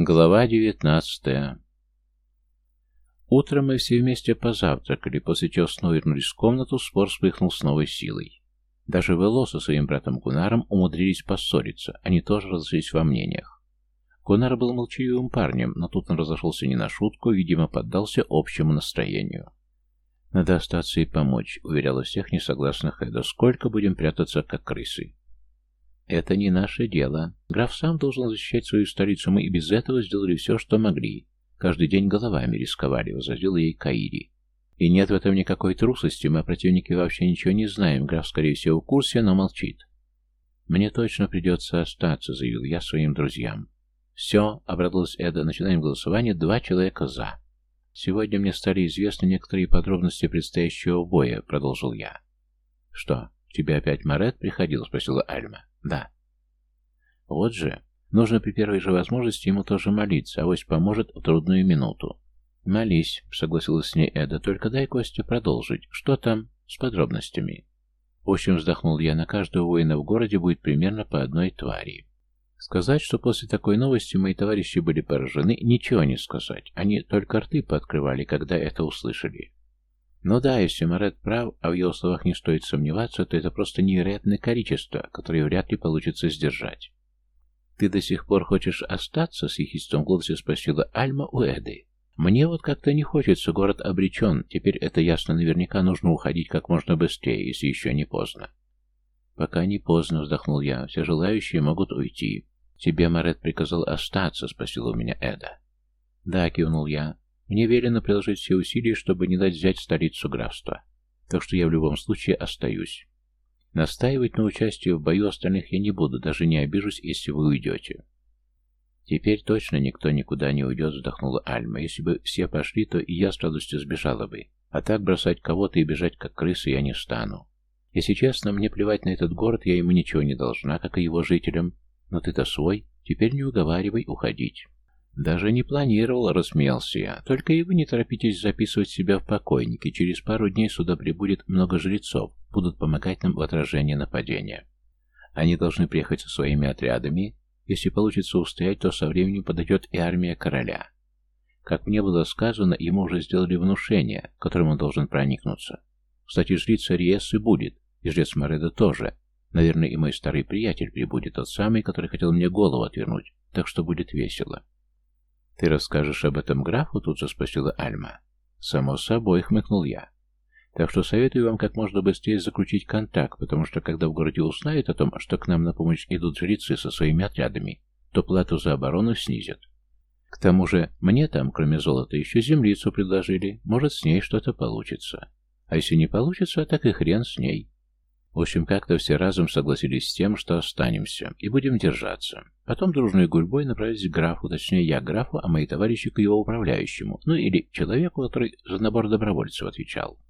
Глава девятнадцатая Утром мы все вместе позавтракали, после чего снова вернулись в комнату, спор вспыхнул с новой силой. Даже Вело со своим братом Гунаром умудрились поссориться, они тоже разошлись во мнениях. Гунар был молчаливым парнем, но тут он разошелся не на шутку, видимо, поддался общему настроению. «Надо остаться и помочь», — уверяла всех несогласных Эда. «Сколько будем прятаться, как крысы?» «Это не наше дело. Граф сам должен защищать свою столицу. Мы и без этого сделали все, что могли. Каждый день головами рисковали», — возразил ей Каири. «И нет в этом никакой трусости. Мы о противнике вообще ничего не знаем. Граф, скорее всего, в курсе, но молчит». «Мне точно придется остаться», — заявил я своим друзьям. «Все», — обрадовалась Эда. «Начинаем голосование. Два человека за». «Сегодня мне стали известны некоторые подробности предстоящего боя», — продолжил я. «Что, тебе опять Марет приходил?» — спросила Альма. Да. Вот же. Нужно при первой же возможности ему тоже молиться, а авось поможет в трудную минуту. «Молись», — согласилась с ней Эда, — «только дай Костю продолжить. Что там с подробностями?» В общем, вздохнул я, на каждого воина в городе будет примерно по одной твари. Сказать, что после такой новости мои товарищи были поражены, ничего не сказать. Они только рты пооткрывали, когда это услышали. Ну да, если Марет прав, а в его словах не стоит сомневаться, то это просто невероятное количество, которое вряд ли получится сдержать. «Ты до сих пор хочешь остаться?» — с ехидством голосе спросила Альма у Эды. «Мне вот как-то не хочется, город обречен. Теперь это ясно, наверняка нужно уходить как можно быстрее, если еще не поздно». «Пока не поздно», — вздохнул я. «Все желающие могут уйти». «Тебе Марет приказал остаться?» — спросила у меня Эда. «Да», — кивнул я. Мне велено приложить все усилия, чтобы не дать взять столицу графства. Так что я в любом случае остаюсь. Настаивать на участии в бою остальных я не буду, даже не обижусь, если вы уйдете. Теперь точно никто никуда не уйдет, вздохнула Альма. Если бы все пошли, то и я с радостью сбежала бы. А так бросать кого-то и бежать как крысы я не стану. Если честно, мне плевать на этот город, я ему ничего не должна, как и его жителям. Но ты-то свой, теперь не уговаривай уходить. «Даже не планировал», — рассмеялся я. «Только и вы не торопитесь записывать себя в покойники. Через пару дней сюда прибудет много жрецов, будут помогать нам в отражении нападения. Они должны приехать со своими отрядами. Если получится устоять, то со временем подойдет и армия короля. Как мне было сказано, ему уже сделали внушение, которым он должен проникнуться. Кстати, жрица Риесы будет, и жрец Мореда тоже. Наверное, и мой старый приятель прибудет, тот самый, который хотел мне голову отвернуть, так что будет весело». «Ты расскажешь об этом графу?» — тут же спросила Альма. «Само собой», — хмыкнул я. «Так что советую вам как можно быстрее заключить контакт, потому что когда в городе узнают о том, что к нам на помощь идут жрецы со своими отрядами, то плату за оборону снизят. К тому же мне там, кроме золота, еще землицу предложили, может, с ней что-то получится. А если не получится, так и хрен с ней. В общем, как-то все разом согласились с тем, что останемся, и будем держаться. Потом дружной гурьбой направились к графу, точнее я к графу, а мои товарищи к его управляющему, ну или человеку, который за набор добровольцев отвечал.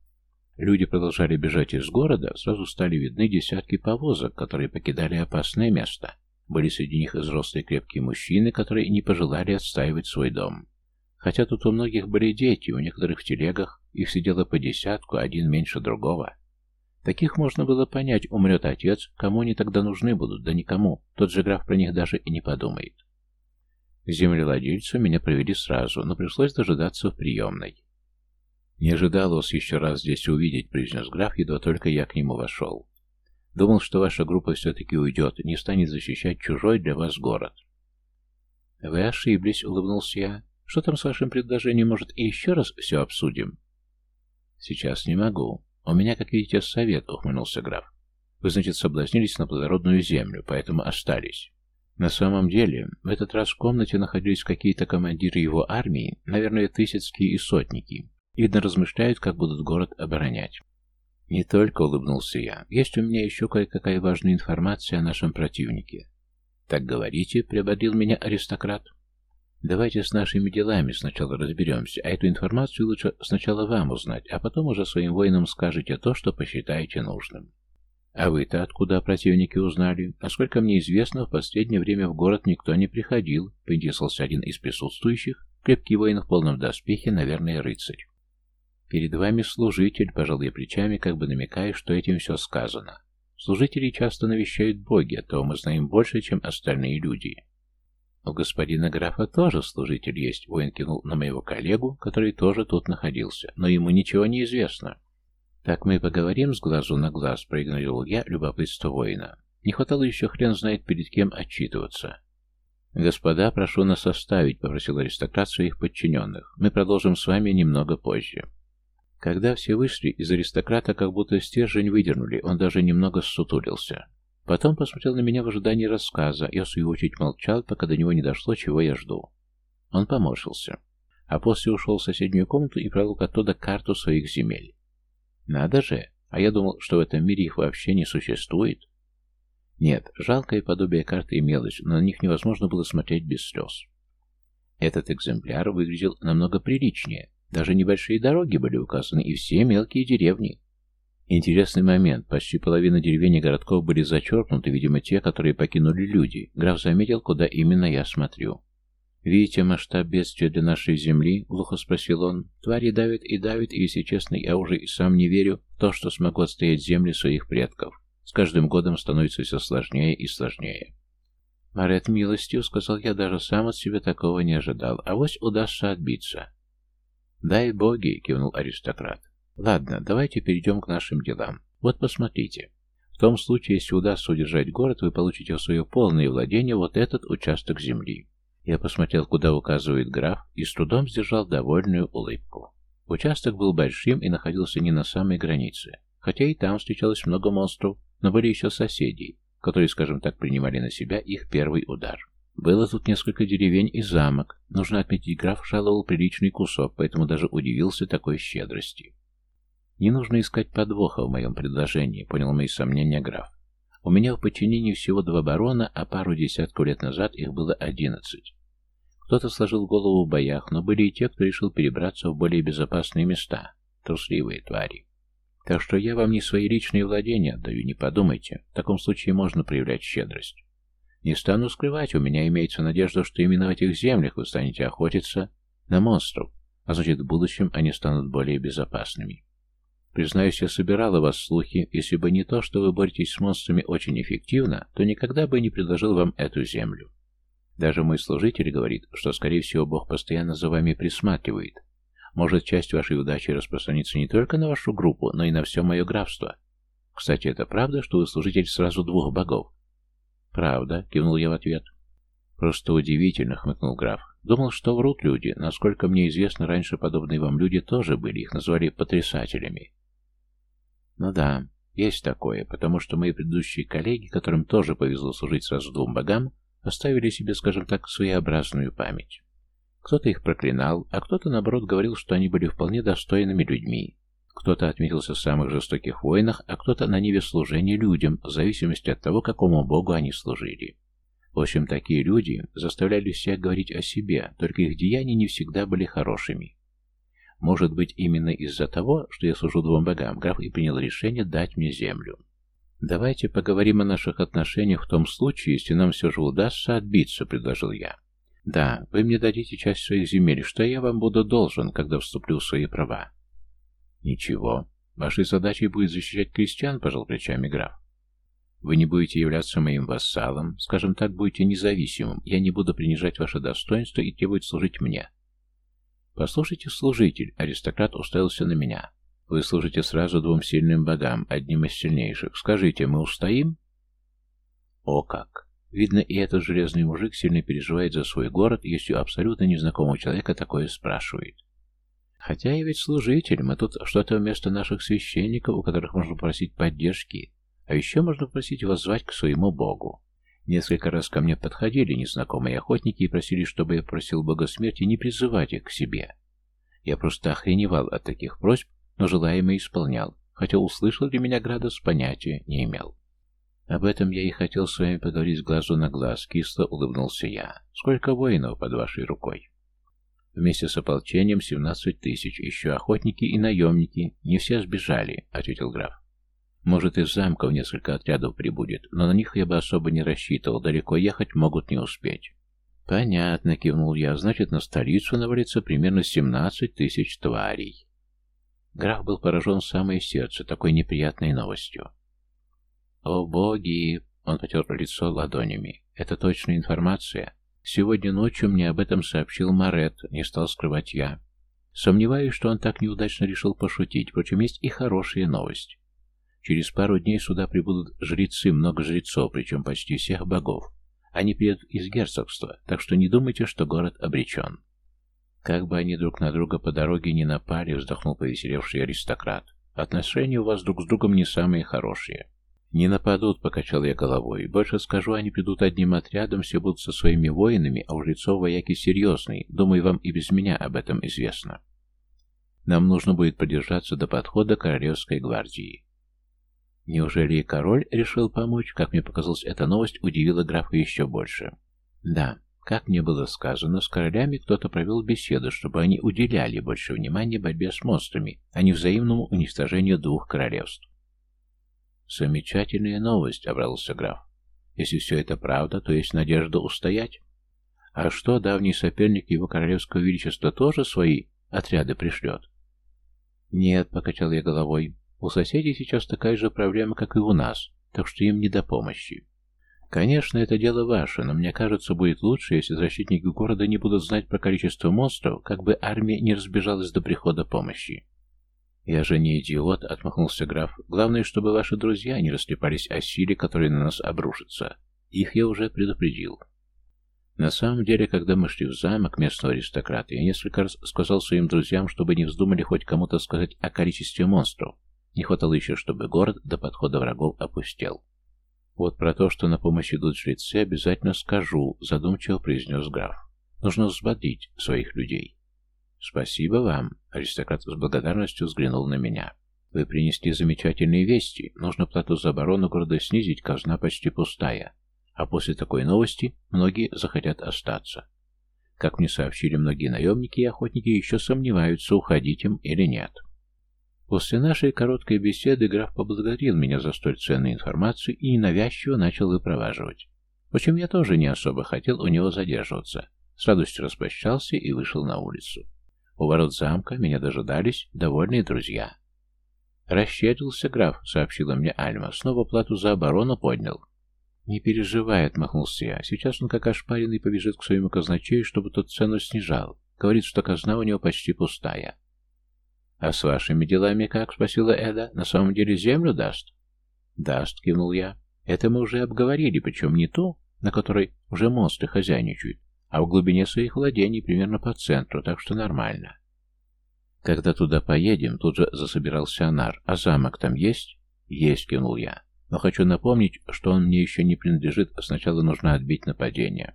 Люди продолжали бежать из города, сразу стали видны десятки повозок, которые покидали опасное место. Были среди них взрослые крепкие мужчины, которые не пожелали отстаивать свой дом. Хотя тут у многих были дети, у некоторых в телегах, их сидело по десятку, один меньше другого. Таких можно было понять, умрет отец, кому они тогда нужны будут, да никому, тот же граф про них даже и не подумает. Землевладельцу меня провели сразу, но пришлось дожидаться в приемной. «Не ожидал вас еще раз здесь увидеть», — произнес граф, едва только я к нему вошел. «Думал, что ваша группа все-таки уйдет, не станет защищать чужой для вас город». «Вы ошиблись», — улыбнулся я. «Что там с вашим предложением? Может, и еще раз все обсудим?» «Сейчас не могу. «У меня, как видите, совет», — ухмыльнулся граф. «Вы, значит, соблазнились на плодородную землю, поэтому остались». На самом деле, в этот раз в комнате находились какие-то командиры его армии, наверное, тысячские и сотники. Видно, размышляют, как будут город оборонять. Не только улыбнулся я. Есть у меня еще кое-какая важная информация о нашем противнике. Так говорите, приободрил меня аристократ. Давайте с нашими делами сначала разберемся, а эту информацию лучше сначала вам узнать, а потом уже своим воинам скажете то, что посчитаете нужным. А вы-то откуда противники узнали? Насколько мне известно, в последнее время в город никто не приходил, поинтересовался один из присутствующих, крепкий воин в полном доспехе, наверное, рыцарь. Перед вами служитель, пожал я плечами, как бы намекая, что этим все сказано. Служители часто навещают боги, а то мы знаем больше, чем остальные люди. У господина графа тоже служитель есть, воин кинул на моего коллегу, который тоже тут находился, но ему ничего не известно. Так мы поговорим с глазу на глаз, проигнорировал я любопытство воина. Не хватало еще хрен знает перед кем отчитываться. «Господа, прошу нас оставить», — попросил аристократ своих подчиненных. «Мы продолжим с вами немного позже». Когда все вышли, из аристократа как будто стержень выдернули, он даже немного ссутулился. Потом посмотрел на меня в ожидании рассказа, я в свою очередь молчал, пока до него не дошло, чего я жду. Он поморщился, а после ушел в соседнюю комнату и провел оттуда карту своих земель. Надо же, а я думал, что в этом мире их вообще не существует. Нет, жалкое подобие карты имелось, но на них невозможно было смотреть без слез. Этот экземпляр выглядел намного приличнее. Даже небольшие дороги были указаны, и все мелкие деревни. Интересный момент. Почти половина деревень и городков были зачеркнуты, видимо, те, которые покинули люди. Граф заметил, куда именно я смотрю. «Видите масштаб бедствия для нашей земли?» — глухо спросил он. «Твари давят и давят, и, если честно, я уже и сам не верю в то, что смогу отстоять земли своих предков. С каждым годом становится все сложнее и сложнее». «Марет, милостью», — сказал я, даже сам от себя такого не ожидал. А «Авось удастся отбиться». «Дай боги», — кивнул аристократ. Ладно, давайте перейдем к нашим делам. Вот посмотрите. В том случае, если удастся удержать город, вы получите в свое полное владение вот этот участок земли. Я посмотрел, куда указывает граф, и с трудом сдержал довольную улыбку. Участок был большим и находился не на самой границе. Хотя и там встречалось много монстров, но были еще соседи, которые, скажем так, принимали на себя их первый удар. Было тут несколько деревень и замок. Нужно отметить, граф жаловал приличный кусок, поэтому даже удивился такой щедрости. Не нужно искать подвоха в моем предложении, понял мои сомнения граф. У меня в подчинении всего два барона, а пару десятков лет назад их было одиннадцать. Кто-то сложил голову в боях, но были и те, кто решил перебраться в более безопасные места. Трусливые твари. Так что я вам не свои личные владения отдаю, не подумайте. В таком случае можно проявлять щедрость. Не стану скрывать, у меня имеется надежда, что именно в этих землях вы станете охотиться на монстров, а значит в будущем они станут более безопасными. Признаюсь, я собирала вас слухи. Если бы не то, что вы боретесь с монстрами очень эффективно, то никогда бы не предложил вам эту землю. Даже мой служитель говорит, что, скорее всего, Бог постоянно за вами присматривает. Может, часть вашей удачи распространится не только на вашу группу, но и на все мое графство. Кстати, это правда, что вы служитель сразу двух богов? Правда, кивнул я в ответ. Просто удивительно, хмыкнул граф. Думал, что врут люди. Насколько мне известно, раньше подобные вам люди тоже были. Их называли потрясателями. Ну да, есть такое, потому что мои предыдущие коллеги, которым тоже повезло служить сразу двум богам, оставили себе, скажем так, своеобразную память. Кто-то их проклинал, а кто-то, наоборот, говорил, что они были вполне достойными людьми. Кто-то отметился в самых жестоких войнах, а кто-то на ниве служения людям, в зависимости от того, какому богу они служили. В общем, такие люди заставляли всех говорить о себе, только их деяния не всегда были хорошими. Может быть, именно из-за того, что я служу двум богам, граф и принял решение дать мне землю. «Давайте поговорим о наших отношениях в том случае, если нам все же удастся отбиться», — предложил я. «Да, вы мне дадите часть своих земель, что я вам буду должен, когда вступлю в свои права». «Ничего. Вашей задачей будет защищать крестьян», — пожал плечами граф. «Вы не будете являться моим вассалом, скажем так, будете независимым, я не буду принижать ваше достоинство и требовать служить мне. «Послушайте, служитель!» — аристократ уставился на меня. «Вы служите сразу двум сильным богам, одним из сильнейших. Скажите, мы устоим?» «О как!» Видно, и этот железный мужик сильно переживает за свой город, если у абсолютно незнакомого человека такое спрашивает. Хотя я ведь служитель, мы тут что-то вместо наших священников, у которых можно просить поддержки, а еще можно просить воззвать к своему богу. Несколько раз ко мне подходили незнакомые охотники и просили, чтобы я просил бога смерти не призывать их к себе. Я просто охреневал от таких просьб, но желаемое исполнял, хотя услышал ли меня Градос, понятия не имел. Об этом я и хотел с вами поговорить глазу на глаз, кисло улыбнулся я. Сколько воинов под вашей рукой? Вместе с ополчением семнадцать тысяч, еще охотники и наемники. Не все сбежали, ответил граф. Может, из замков несколько отрядов прибудет, но на них я бы особо не рассчитывал, далеко ехать могут не успеть. «Понятно», — кивнул я, — «значит, на столицу навалится примерно семнадцать тысяч тварей». Граф был поражен в самое сердце такой неприятной новостью. «О боги!» — он потер лицо ладонями. «Это точная информация. Сегодня ночью мне об этом сообщил Марет, не стал скрывать я. Сомневаюсь, что он так неудачно решил пошутить, впрочем, есть и хорошая новость. Через пару дней сюда прибудут жрецы, много жрецов, причем почти всех богов. Они приедут из герцогства, так что не думайте, что город обречен. Как бы они друг на друга по дороге не напали, вздохнул повеселевший аристократ. Отношения у вас друг с другом не самые хорошие. Не нападут, покачал я головой. Больше скажу, они придут одним отрядом, все будут со своими воинами, а у жрецов вояки серьезные. Думаю, вам и без меня об этом известно. Нам нужно будет продержаться до подхода Королевской гвардии. Неужели и король решил помочь? Как мне показалось, эта новость удивила графа еще больше. Да, как мне было сказано, с королями кто-то провел беседу, чтобы они уделяли больше внимания борьбе с монстрами, а не взаимному уничтожению двух королевств. «Замечательная новость», — обрадовался граф. «Если все это правда, то есть надежда устоять. А что, давний соперник его королевского величества тоже свои отряды пришлет?» «Нет», — покачал я головой, — «у соседей сейчас такая же проблема, как и у нас, так что им не до помощи. Конечно, это дело ваше, но мне кажется, будет лучше, если защитники города не будут знать про количество монстров, как бы армия не разбежалась до прихода помощи». «Я же не идиот», — отмахнулся граф. «Главное, чтобы ваши друзья не растрепались о силе, которая на нас обрушится. Их я уже предупредил». На самом деле, когда мы шли в замок местного аристократа, я несколько раз сказал своим друзьям, чтобы не вздумали хоть кому-то сказать о количестве монстров. Не хватало еще, чтобы город до подхода врагов опустел. «Вот про то, что на помощь идут жрецы, обязательно скажу», — задумчиво произнес граф. «Нужно взбодрить своих людей». «Спасибо вам», — аристократ с благодарностью взглянул на меня. «Вы принесли замечательные вести. Нужно плату за оборону города снизить, казна почти пустая. А после такой новости многие захотят остаться. Как мне сообщили многие наемники и охотники, еще сомневаются, уходить им или нет. После нашей короткой беседы граф поблагодарил меня за столь ценную информацию и ненавязчиво начал выпроваживать. Впрочем, я тоже не особо хотел у него задерживаться. С радостью распрощался и вышел на улицу. У ворот замка меня дожидались довольные друзья. «Расщедрился граф», — сообщила мне Альма. «Снова плату за оборону поднял. «Не переживай», — отмахнулся я. «Сейчас он как ошпаренный побежит к своему казначею, чтобы тот цену снижал. Говорит, что казна у него почти пустая». «А с вашими делами как?» — спросила Эда. «На самом деле землю даст?» «Даст», — кивнул я. «Это мы уже обговорили, причем не ту, на которой уже монстры хозяйничают, а в глубине своих владений, примерно по центру, так что нормально». «Когда туда поедем?» — тут же засобирался Анар. «А замок там есть?» «Есть», — кивнул я. Но хочу напомнить, что он мне еще не принадлежит, сначала нужно отбить нападение.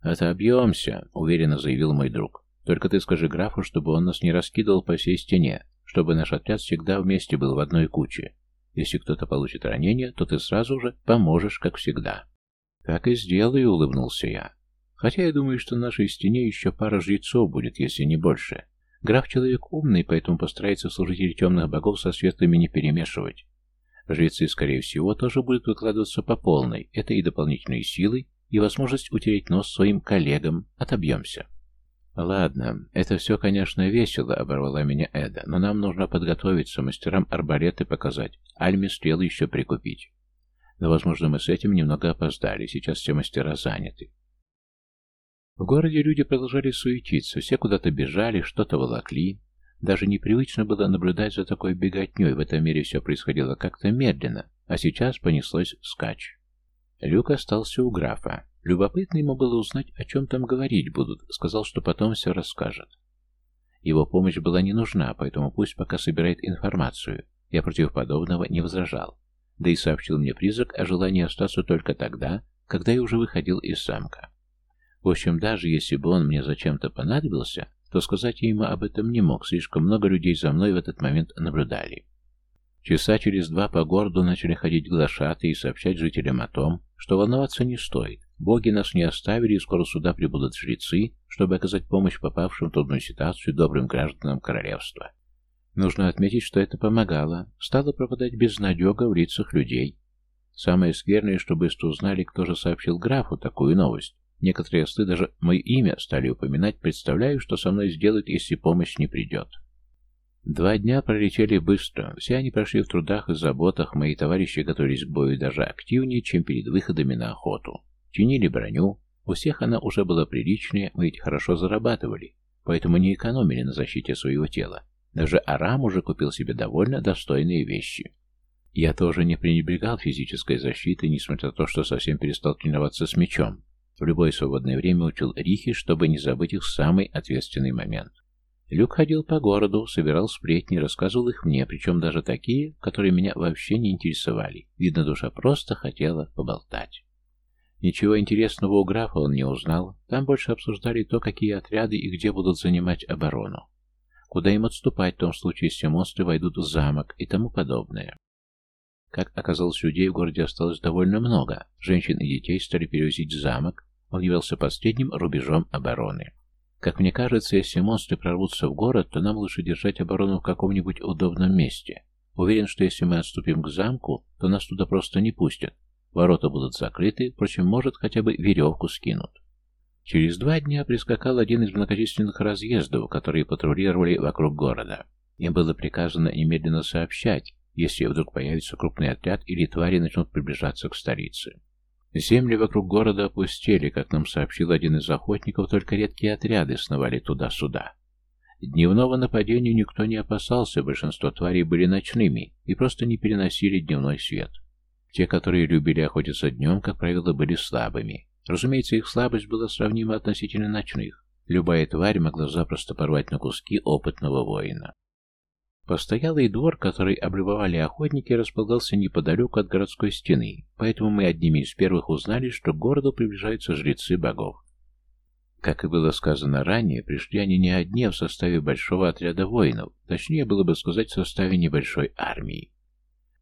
«Отобьемся», — уверенно заявил мой друг. «Только ты скажи графу, чтобы он нас не раскидывал по всей стене, чтобы наш отряд всегда вместе был в одной куче. Если кто-то получит ранение, то ты сразу же поможешь, как всегда». «Так и сделаю», — улыбнулся я. «Хотя я думаю, что на нашей стене еще пара жрецов будет, если не больше. Граф человек умный, поэтому постарается служителей темных богов со светлыми не перемешивать. Жрецы, скорее всего, тоже будут выкладываться по полной. Это и дополнительные силы, и возможность утереть нос своим коллегам. Отобьемся. «Ладно, это все, конечно, весело», — оборвала меня Эда, «но нам нужно подготовиться, мастерам арбалеты показать, Альме стрелы еще прикупить. Но, возможно, мы с этим немного опоздали, сейчас все мастера заняты». В городе люди продолжали суетиться, все куда-то бежали, что-то волокли. Даже непривычно было наблюдать за такой беготней, в этом мире все происходило как-то медленно, а сейчас понеслось скач. Люк остался у графа. Любопытно ему было узнать, о чем там говорить будут, сказал, что потом все расскажет. Его помощь была не нужна, поэтому пусть пока собирает информацию. Я против подобного не возражал. Да и сообщил мне призрак о желании остаться только тогда, когда я уже выходил из замка. В общем, даже если бы он мне зачем-то понадобился, то сказать я ему об этом не мог, слишком много людей за мной в этот момент наблюдали. Часа через два по городу начали ходить глашатые и сообщать жителям о том, что волноваться не стоит. Боги нас не оставили, и скоро сюда прибудут жрецы, чтобы оказать помощь попавшим в трудную ситуацию добрым гражданам королевства. Нужно отметить, что это помогало. Стало пропадать безнадега в лицах людей. Самое скверное, что быстро узнали, кто же сообщил графу такую новость. Некоторые осты даже мое имя стали упоминать, представляю, что со мной сделают, если помощь не придет. Два дня пролетели быстро. Все они прошли в трудах и заботах, мои товарищи готовились к бою даже активнее, чем перед выходами на охоту. Чинили броню, У всех она уже была приличная, мы ведь хорошо зарабатывали, поэтому не экономили на защите своего тела. Даже Арам уже купил себе довольно достойные вещи. Я тоже не пренебрегал физической защитой, несмотря на то, что совсем перестал тренироваться с мечом. В любое свободное время учил Рихи, чтобы не забыть их самый ответственный момент. Люк ходил по городу, собирал сплетни, рассказывал их мне, причем даже такие, которые меня вообще не интересовали. Видно, душа просто хотела поболтать. Ничего интересного у графа он не узнал. Там больше обсуждали то, какие отряды и где будут занимать оборону. Куда им отступать в том случае, если монстры войдут в замок и тому подобное. Как оказалось, людей в городе осталось довольно много. Женщин и детей стали перевозить в замок. Он явился последним рубежом обороны. Как мне кажется, если монстры прорвутся в город, то нам лучше держать оборону в каком-нибудь удобном месте. Уверен, что если мы отступим к замку, то нас туда просто не пустят. Ворота будут закрыты, впрочем, может, хотя бы веревку скинут. Через два дня прискакал один из многочисленных разъездов, которые патрулировали вокруг города. Им было приказано немедленно сообщать, если вдруг появится крупный отряд или твари начнут приближаться к столице. Земли вокруг города опустели, как нам сообщил один из охотников, только редкие отряды сновали туда-сюда. Дневного нападения никто не опасался, большинство тварей были ночными и просто не переносили дневной свет. Те, которые любили охотиться днем, как правило, были слабыми. Разумеется, их слабость была сравнима относительно ночных. Любая тварь могла запросто порвать на куски опытного воина. Постоялый двор, который облюбовали охотники, располагался неподалеку от городской стены, поэтому мы одними из первых узнали, что к городу приближаются жрецы богов. Как и было сказано ранее, пришли они не одни, а в составе большого отряда воинов, точнее было бы сказать, в составе небольшой армии.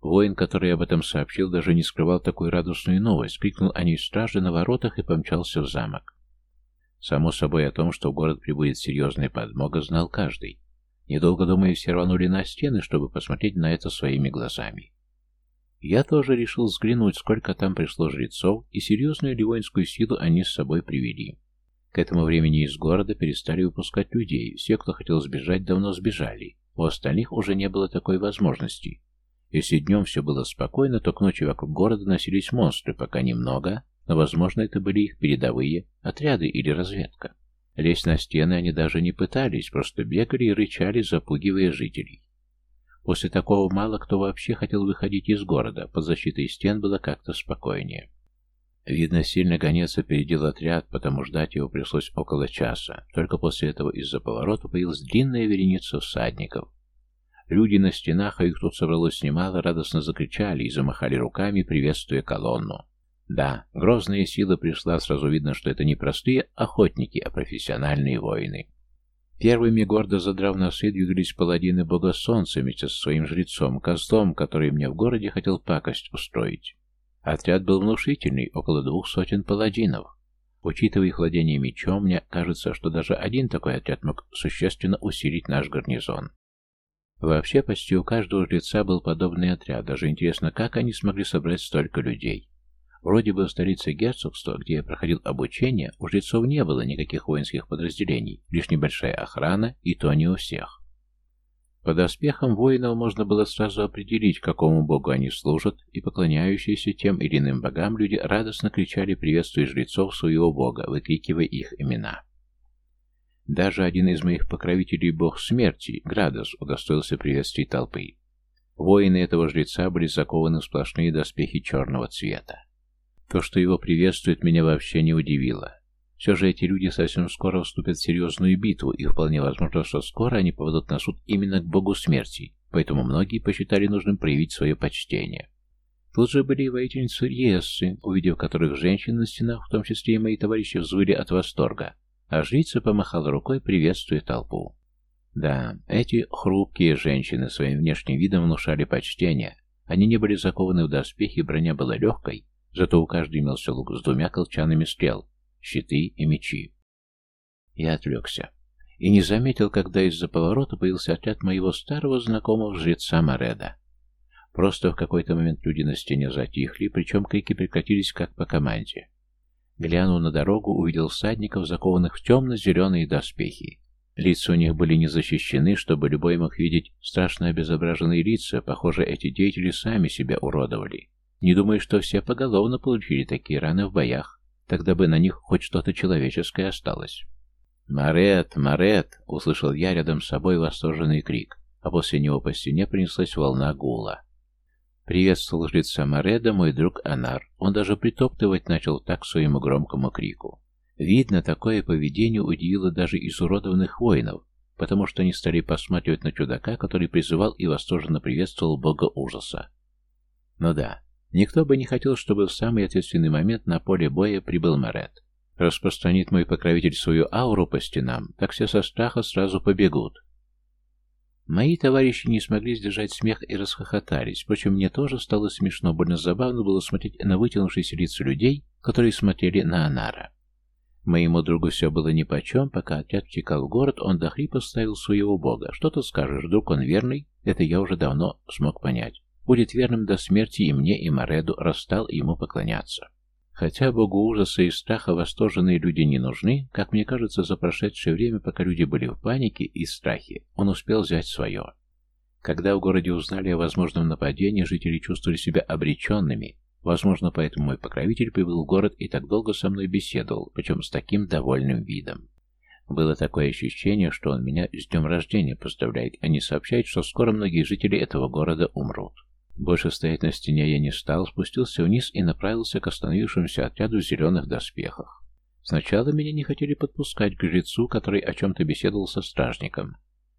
Воин, который об этом сообщил, даже не скрывал такую радостную новость, крикнул о ней стражи на воротах и помчался в замок. Само собой о том, что в город прибудет серьезная подмога, знал каждый. Недолго думая, все рванули на стены, чтобы посмотреть на это своими глазами. Я тоже решил взглянуть, сколько там пришло жрецов, и серьезную ли воинскую силу они с собой привели. К этому времени из города перестали выпускать людей, все, кто хотел сбежать, давно сбежали. У остальных уже не было такой возможности. Если днем все было спокойно, то к ночи вокруг города носились монстры, пока немного, но, возможно, это были их передовые отряды или разведка. Лезть на стены они даже не пытались, просто бегали и рычали, запугивая жителей. После такого мало кто вообще хотел выходить из города, под защитой стен было как-то спокойнее. Видно, сильно гонец опередил отряд, потому ждать его пришлось около часа. Только после этого из-за поворота появилась длинная вереница всадников. Люди на стенах, а их тут собралось немало, радостно закричали и замахали руками, приветствуя колонну. Да, грозная сила пришла, сразу видно, что это не простые охотники, а профессиональные воины. Первыми, гордо задрав носы, двигались паладины бога солнца вместе со своим жрецом, козлом, который мне в городе хотел пакость устроить. Отряд был внушительный, около двух сотен паладинов. Учитывая их владение мечом, мне кажется, что даже один такой отряд мог существенно усилить наш гарнизон. Вообще, почти у каждого жреца был подобный отряд, даже интересно, как они смогли собрать столько людей. Вроде бы в столице герцогства, где я проходил обучение, у жрецов не было никаких воинских подразделений, лишь небольшая охрана, и то не у всех. Под оспехом воинов можно было сразу определить, какому богу они служат, и поклоняющиеся тем или иным богам люди радостно кричали приветствуя жрецов своего бога, выкрикивая их имена. Даже один из моих покровителей, бог смерти, Градос, удостоился приветствий толпы. Воины этого жреца были закованы в сплошные доспехи черного цвета. То, что его приветствует, меня вообще не удивило. Все же эти люди совсем скоро вступят в серьезную битву, и вполне возможно, что скоро они поведут на суд именно к богу смерти, поэтому многие посчитали нужным проявить свое почтение. Тут же были и воительницы Риессы, увидев которых женщин на стенах, в том числе и мои товарищи, взвыли от восторга, а жрица помахала рукой, приветствуя толпу. Да, эти хрупкие женщины своим внешним видом внушали почтение. Они не были закованы в доспехи, броня была легкой, Зато у каждой имелся лук с двумя колчанами стрел, щиты и мечи. Я отвлекся и не заметил, когда из-за поворота появился отряд моего старого знакомого жреца Мореда. Просто в какой-то момент люди на стене затихли, причем крики прекратились как по команде. Глянув на дорогу, увидел всадников, закованных в темно-зеленые доспехи. Лица у них были не защищены, чтобы любой мог видеть страшно обезображенные лица. Похоже, эти деятели сами себя уродовали. Не думаю, что все поголовно получили такие раны в боях. тогда бы на них хоть что-то человеческое осталось. «Марет! Марет!» — услышал я рядом с собой восторженный крик, а после него по стене принеслась волна гула. Приветствовал жреца Мореда мой друг Анар. Он даже притоптывать начал так своему громкому крику. Видно, такое поведение удивило даже изуродованных воинов, потому что они стали посматривать на чудака, который призывал и восторженно приветствовал бога ужаса. Ну да, никто бы не хотел, чтобы в самый ответственный момент на поле боя прибыл Морет. Распространит мой покровитель свою ауру по стенам, так все со страха сразу побегут. Мои товарищи не смогли сдержать смех и расхохотались. Впрочем, мне тоже стало смешно, больно забавно было смотреть на вытянувшиеся лица людей, которые смотрели на Анара. Моему другу все было нипочем, пока отряд втекал в город, он до хрипа ставил своего бога. Что тут скажешь, друг он верный? Это я уже давно смог понять. Будет верным до смерти и мне, и Мореду, расстал ему поклоняться. Хотя богу ужаса и страха восторженные люди не нужны, как мне кажется, за прошедшее время, пока люди были в панике и страхе, он успел взять свое. Когда в городе узнали о возможном нападении, жители чувствовали себя обреченными. Возможно, поэтому мой покровитель прибыл в город и так долго со мной беседовал, причем с таким довольным видом. Было такое ощущение, что он меня с днем рождения поздравляет, а не сообщает, что скоро многие жители этого города умрут. Больше стоять на стене я не стал, спустился вниз и направился к остановившемуся отряду в зеленых доспехах. Сначала меня не хотели подпускать к жрецу, который о чем-то беседовал со стражником.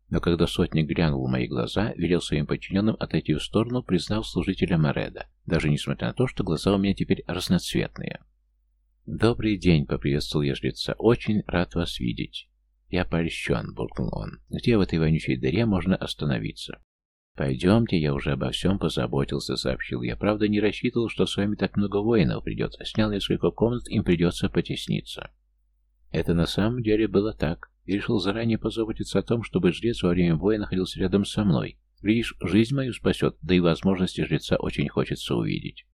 Но когда сотник глянул в мои глаза, велел своим подчиненным отойти в сторону, признав служителя Мореда, даже несмотря на то, что глаза у меня теперь разноцветные. «Добрый день», — поприветствовал я жреца, — «очень рад вас видеть». «Я польщен», — буркнул он. «Где в этой вонючей дыре можно остановиться?» «Пойдемте, я уже обо всем позаботился», — сообщил я. «Правда, не рассчитывал, что с вами так много воинов придется. Снял несколько комнат, им придется потесниться». Это на самом деле было так. И решил заранее позаботиться о том, чтобы жрец во время боя находился рядом со мной. Видишь, жизнь мою спасет, да и возможности жреца очень хочется увидеть.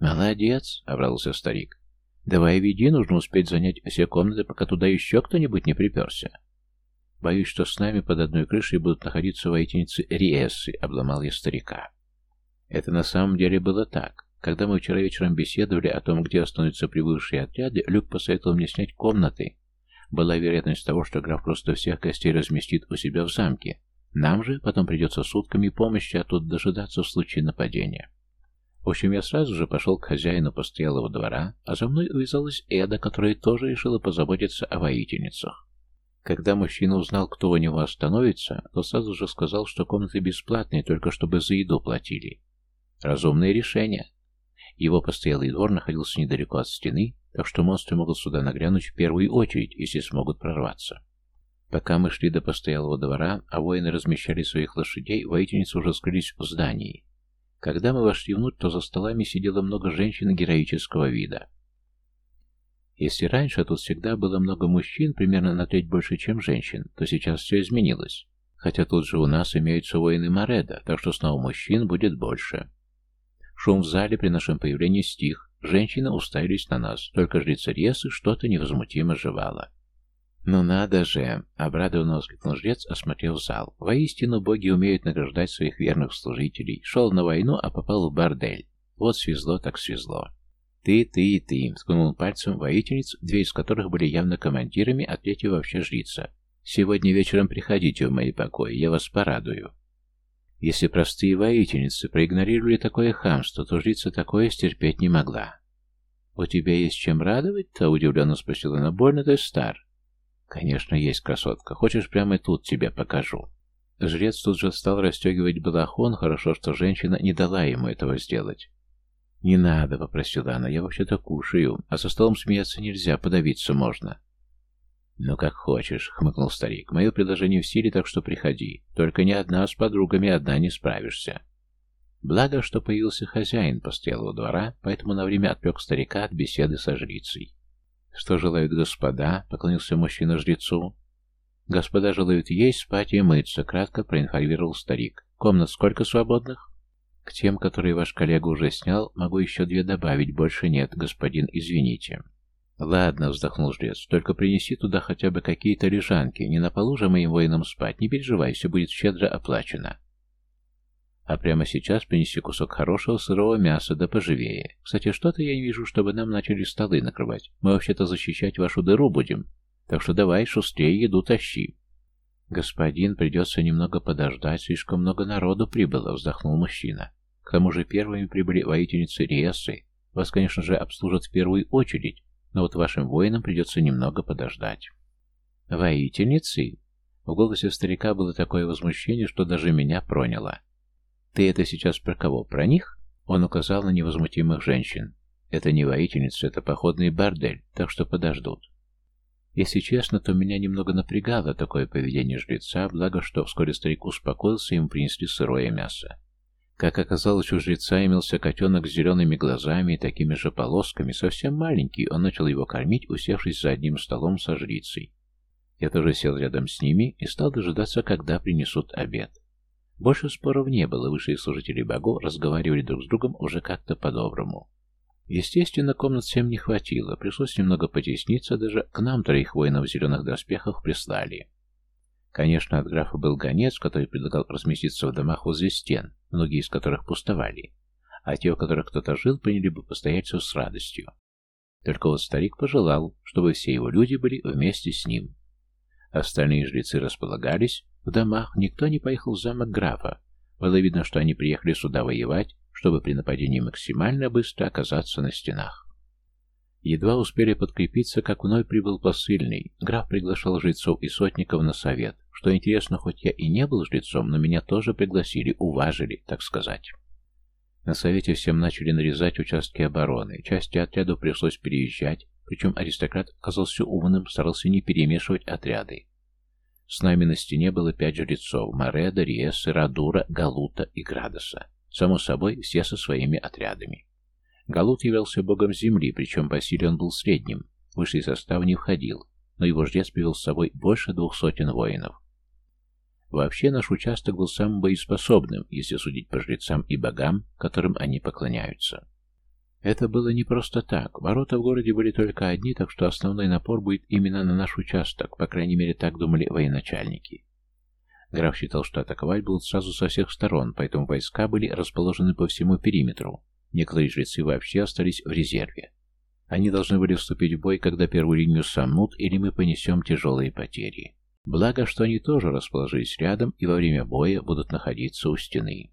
«Молодец», — обрадовался старик. «Давай веди, нужно успеть занять все комнаты, пока туда еще кто-нибудь не приперся». Боюсь, что с нами под одной крышей будут находиться воительницы Риэссы, обломал я старика. Это на самом деле было так. Когда мы вчера вечером беседовали о том, где останутся прибывшие отряды, Люк посоветовал мне снять комнаты. Была вероятность того, что граф просто всех гостей разместит у себя в замке. Нам же потом придется сутками помощи оттуда дожидаться в случае нападения. В общем, я сразу же пошел к хозяину постоялого двора, а за мной увязалась Эда, которая тоже решила позаботиться о воительницах. Когда мужчина узнал, кто у него остановится, то сразу же сказал, что комнаты бесплатные, только чтобы за еду платили. Разумное решение. Его постоялый двор находился недалеко от стены, так что монстры могут сюда нагрянуть в первую очередь, если смогут прорваться. Пока мы шли до постоялого двора, а воины размещали своих лошадей, воительницы уже скрылись в здании. Когда мы вошли внутрь, то за столами сидело много женщин героического вида. Если раньше тут всегда было много мужчин, примерно на треть больше, чем женщин, то сейчас все изменилось. Хотя тут же у нас имеются воины Мореда, так что снова мужчин будет больше. Шум в зале при нашем появлении стих. Женщины уставились на нас, только жрица Ресы что-то невозмутимо жевала. «Ну надо же!» — обрадованно воскликнул жрец, осмотрев зал. «Воистину боги умеют награждать своих верных служителей. Шел на войну, а попал в бордель. Вот свезло так свезло». «Ты, ты и ты», — ткнул пальцем воительниц, две из которых были явно командирами, а третья вообще жрица. «Сегодня вечером приходите в мои покои, я вас порадую». Если простые воительницы проигнорировали такое хамство, то жрица такое стерпеть не могла. «У тебя есть чем радовать-то?» — удивленно спросила она. «Больно ты стар». «Конечно, есть, красотка. Хочешь, прямо тут тебе покажу». Жрец тут же стал расстегивать балахон, хорошо, что женщина не дала ему этого сделать. «Не надо», — попросила она, — «я вообще-то кушаю, а со столом смеяться нельзя, подавиться можно». «Ну, как хочешь», — хмыкнул старик. «Мое предложение в силе, так что приходи. Только не одна, с подругами одна не справишься». Благо, что появился хозяин постоялого двора, поэтому на время отвлек старика от беседы со жрицей. «Что желают господа?» — поклонился мужчина жрецу. «Господа желают есть, спать и мыться», — кратко проинформировал старик. «Комнат сколько свободных?» К тем, которые ваш коллега уже снял, могу еще две добавить, больше нет, господин, извините. Ладно, вздохнул жрец, только принеси туда хотя бы какие-то лежанки, не на полу же моим воинам спать, не переживай, все будет щедро оплачено. А прямо сейчас принеси кусок хорошего сырого мяса, да поживее. Кстати, что-то я не вижу, чтобы нам начали столы накрывать. Мы вообще-то защищать вашу дыру будем. Так что давай, шустрее еду тащи. Господин, придется немного подождать, слишком много народу прибыло, вздохнул мужчина. К тому же первыми прибыли воительницы Риесы. Вас, конечно же, обслужат в первую очередь, но вот вашим воинам придется немного подождать. Воительницы? В голосе старика было такое возмущение, что даже меня проняло. «Ты это сейчас про кого? Про них?» Он указал на невозмутимых женщин. «Это не воительница, это походный бордель, так что подождут». Если честно, то меня немного напрягало такое поведение жреца, благо что вскоре старик успокоился, и ему принесли сырое мясо. Как оказалось, у жреца имелся котенок с зелеными глазами и такими же полосками, совсем маленький, он начал его кормить, усевшись за одним столом со жрицей. Я тоже сел рядом с ними и стал дожидаться, когда принесут обед. Больше споров не было, высшие служители богов разговаривали друг с другом уже как-то по-доброму. Естественно, комнат всем не хватило, пришлось немного потесниться, даже к нам троих воинов в зеленых доспехах прислали. Конечно, от графа был гонец, который предлагал разместиться в домах возле стен, многие из которых пустовали, а те, у которых кто-то жил, приняли бы постояльцев с радостью. Только вот старик пожелал, чтобы все его люди были вместе с ним. Остальные жрецы располагались в домах, никто не поехал в замок графа. Было видно, что они приехали сюда воевать, чтобы при нападении максимально быстро оказаться на стенах. Едва успели подкрепиться, как вновь прибыл посыльный. Граф приглашал жрецов и сотников на совет. Что интересно, хоть я и не был жрецом, но меня тоже пригласили, уважили, так сказать. На совете всем начали нарезать участки обороны. Части отрядов пришлось переезжать, причем аристократ оказался умным, старался не перемешивать отряды. С нами на стене было пять жрецов – Мореда, Риеса, Радура, Галута и Градоса. Само собой, все со своими отрядами. Галут являлся богом земли, причем по силе он был средним, высший состав не входил, но его жрец привел с собой больше двух сотен воинов. Вообще наш участок был самым боеспособным, если судить по жрецам и богам, которым они поклоняются. Это было не просто так. Ворота в городе были только одни, так что основной напор будет именно на наш участок, по крайней мере, так думали военачальники. Граф считал, что атаковать будут сразу со всех сторон, поэтому войска были расположены по всему периметру. Некоторые жрецы вообще остались в резерве. Они должны были вступить в бой, когда первую линию сомнут, или мы понесем тяжелые потери. Благо, что они тоже расположились рядом и во время боя будут находиться у стены.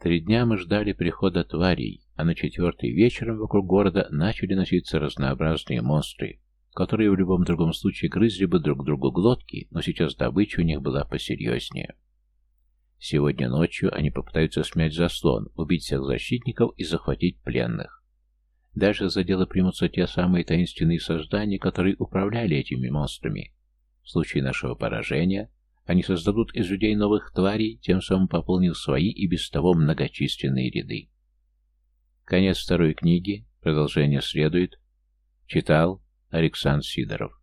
Три дня мы ждали прихода тварей, а на четвертый вечером вокруг города начали носиться разнообразные монстры, которые в любом другом случае грызли бы друг другу глотки, но сейчас добыча у них была посерьезнее. Сегодня ночью они попытаются смять заслон, убить всех защитников и захватить пленных. Дальше за дело примутся те самые таинственные создания, которые управляли этими монстрами. В случае нашего поражения они создадут из людей новых тварей, тем самым пополнив свои и без того многочисленные ряды. Конец второй книги. Продолжение следует. Читал Александр Сидоров.